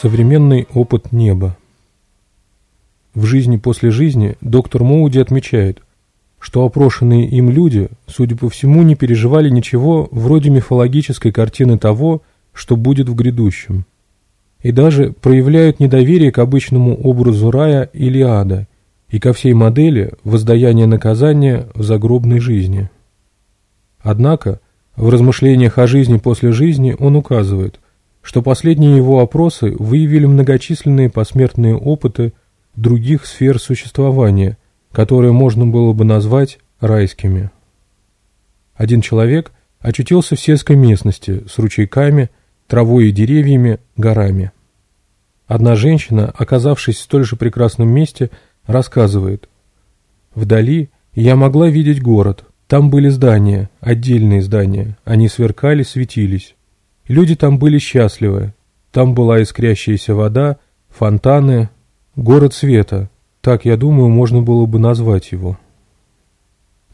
Современный опыт неба. В «Жизни после жизни» доктор Моуди отмечает, что опрошенные им люди, судя по всему, не переживали ничего вроде мифологической картины того, что будет в грядущем, и даже проявляют недоверие к обычному образу рая или ада и ко всей модели воздаяния наказания в загробной жизни. Однако, в размышлениях о жизни после жизни он указывает – что последние его опросы выявили многочисленные посмертные опыты других сфер существования, которые можно было бы назвать райскими. Один человек очутился в сельской местности с ручейками, травой и деревьями, горами. Одна женщина, оказавшись в столь же прекрасном месте, рассказывает. «Вдали я могла видеть город. Там были здания, отдельные здания. Они сверкали, светились. Люди там были счастливы. Там была искрящаяся вода, фонтаны, город света. Так, я думаю, можно было бы назвать его.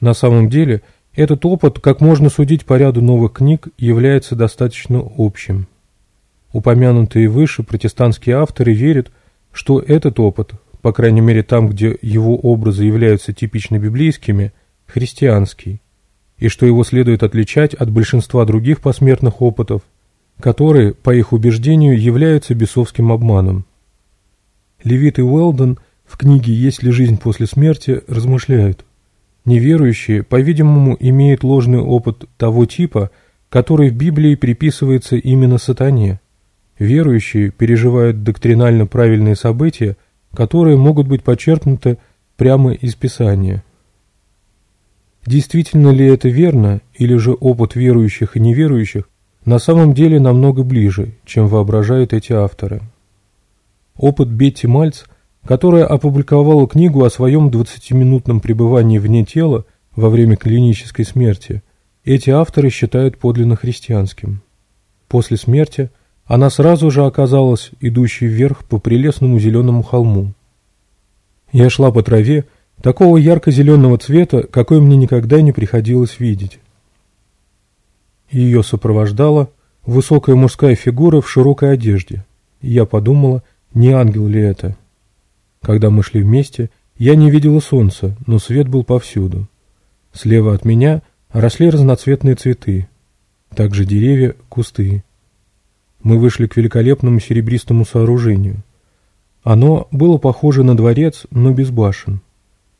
На самом деле, этот опыт, как можно судить по ряду новых книг, является достаточно общим. Упомянутые выше протестантские авторы верят, что этот опыт, по крайней мере там, где его образы являются типично библейскими, христианский, и что его следует отличать от большинства других посмертных опытов – которые, по их убеждению, являются бесовским обманом. Левит и Уэлден в книге «Есть ли жизнь после смерти» размышляют. Неверующие, по-видимому, имеют ложный опыт того типа, который в Библии приписывается именно сатане. Верующие переживают доктринально правильные события, которые могут быть подчеркнуты прямо из Писания. Действительно ли это верно, или же опыт верующих и неверующих на самом деле намного ближе, чем воображают эти авторы. Опыт Бетти Мальц, которая опубликовала книгу о своем 20-минутном пребывании вне тела во время клинической смерти, эти авторы считают подлинно христианским. После смерти она сразу же оказалась идущей вверх по прелестному зеленому холму. Я шла по траве, такого ярко-зеленого цвета, какой мне никогда не приходилось видеть. Ее сопровождала высокая мужская фигура в широкой одежде. Я подумала, не ангел ли это. Когда мы шли вместе, я не видела солнца, но свет был повсюду. Слева от меня росли разноцветные цветы, также деревья, кусты. Мы вышли к великолепному серебристому сооружению. Оно было похоже на дворец, но без башен.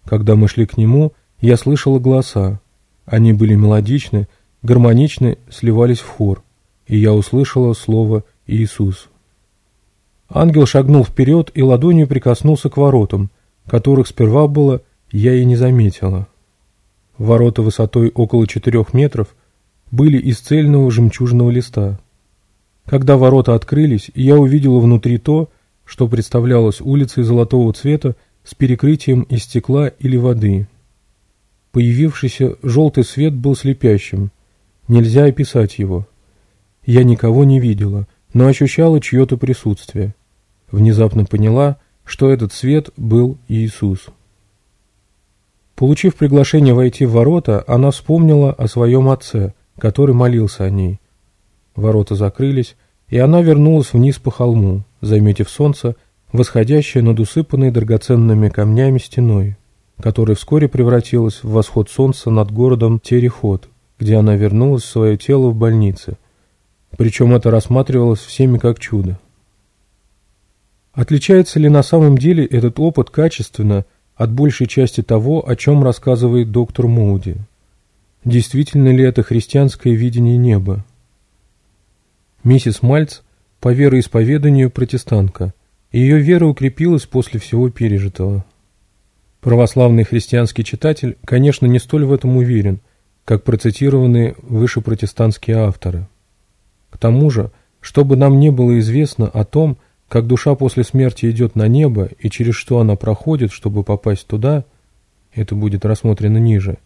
Когда мы шли к нему, я слышала голоса. Они были мелодичны, гармонично сливались в хор, и я услышала слово «Иисус». Ангел шагнул вперед и ладонью прикоснулся к воротам, которых сперва было я и не заметила. Ворота высотой около четырех метров были из цельного жемчужного листа. Когда ворота открылись, я увидела внутри то, что представлялось улицей золотого цвета с перекрытием из стекла или воды. Появившийся желтый свет был слепящим, Нельзя описать его. Я никого не видела, но ощущала чье-то присутствие. Внезапно поняла, что этот свет был Иисус. Получив приглашение войти в ворота, она вспомнила о своем отце, который молился о ней. Ворота закрылись, и она вернулась вниз по холму, заметив солнце, восходящее над усыпанной драгоценными камнями стеной, которая вскоре превратилась в восход солнца над городом Терехот – где она вернулась в свое тело в больнице. Причем это рассматривалось всеми как чудо. Отличается ли на самом деле этот опыт качественно от большей части того, о чем рассказывает доктор Моуди? Действительно ли это христианское видение неба? Миссис Мальц по вероисповеданию протестантка. Ее вера укрепилась после всего пережитого. Православный христианский читатель, конечно, не столь в этом уверен, как процитированы выше протестантские авторы. К тому же, чтобы нам не было известно о том, как душа после смерти идет на небо и через что она проходит, чтобы попасть туда, это будет рассмотрено ниже,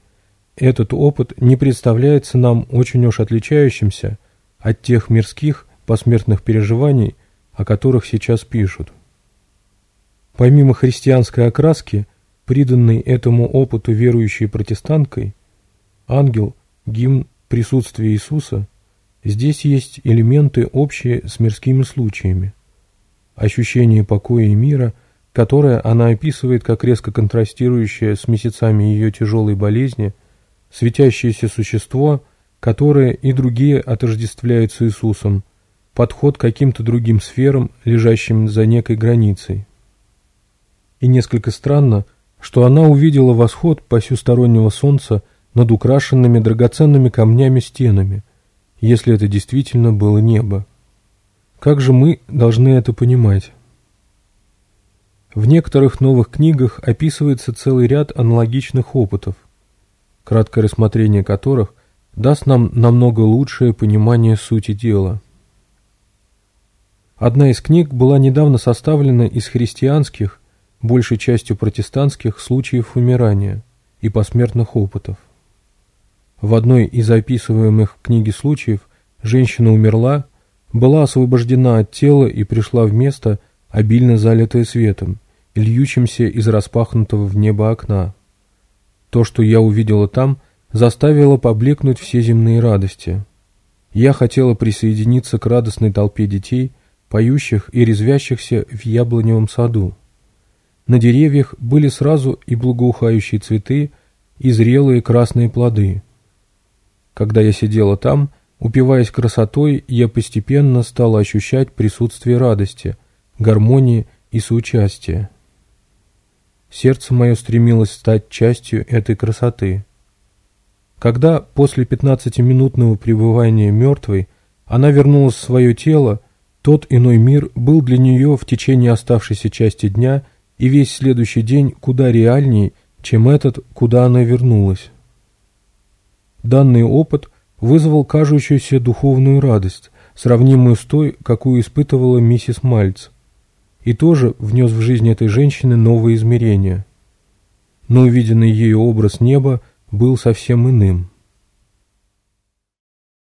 этот опыт не представляется нам очень уж отличающимся от тех мирских посмертных переживаний, о которых сейчас пишут. Помимо христианской окраски, приданной этому опыту верующей протестанткой, Ангел, гимн присутствия Иисуса, здесь есть элементы общие с мирскими случаями. Ощущение покоя и мира, которое она описывает как резко контрастирующее с месяцами ее тяжелой болезни, светящееся существо, которое и другие отождествляют с Иисусом, подход к каким-то другим сферам, лежащим за некой границей. И несколько странно, что она увидела восход посюстороннего солнца – над украшенными драгоценными камнями стенами, если это действительно было небо. Как же мы должны это понимать? В некоторых новых книгах описывается целый ряд аналогичных опытов, краткое рассмотрение которых даст нам намного лучшее понимание сути дела. Одна из книг была недавно составлена из христианских, большей частью протестантских, случаев умирания и посмертных опытов. В одной из описываемых в книге случаев женщина умерла, была освобождена от тела и пришла в место, обильно залитое светом, льющимся из распахнутого в небо окна. То, что я увидела там, заставило поблекнуть все земные радости. Я хотела присоединиться к радостной толпе детей, поющих и резвящихся в яблоневом саду. На деревьях были сразу и благоухающие цветы, и зрелые красные плоды – когда я сидела там, упиваясь красотой, я постепенно стала ощущать присутствие радости, гармонии и соучастия. Сердце мое стремилось стать частью этой красоты. Когда после 15-минутного пребывания мертвой она вернулась в свое тело, тот иной мир был для нее в течение оставшейся части дня и весь следующий день куда реальней, чем этот, куда она вернулась. Данный опыт вызвал кажущуюся духовную радость, сравнимую с той, какую испытывала миссис Мальц, и тоже внес в жизнь этой женщины новые измерения. Но увиденный ею образ неба был совсем иным.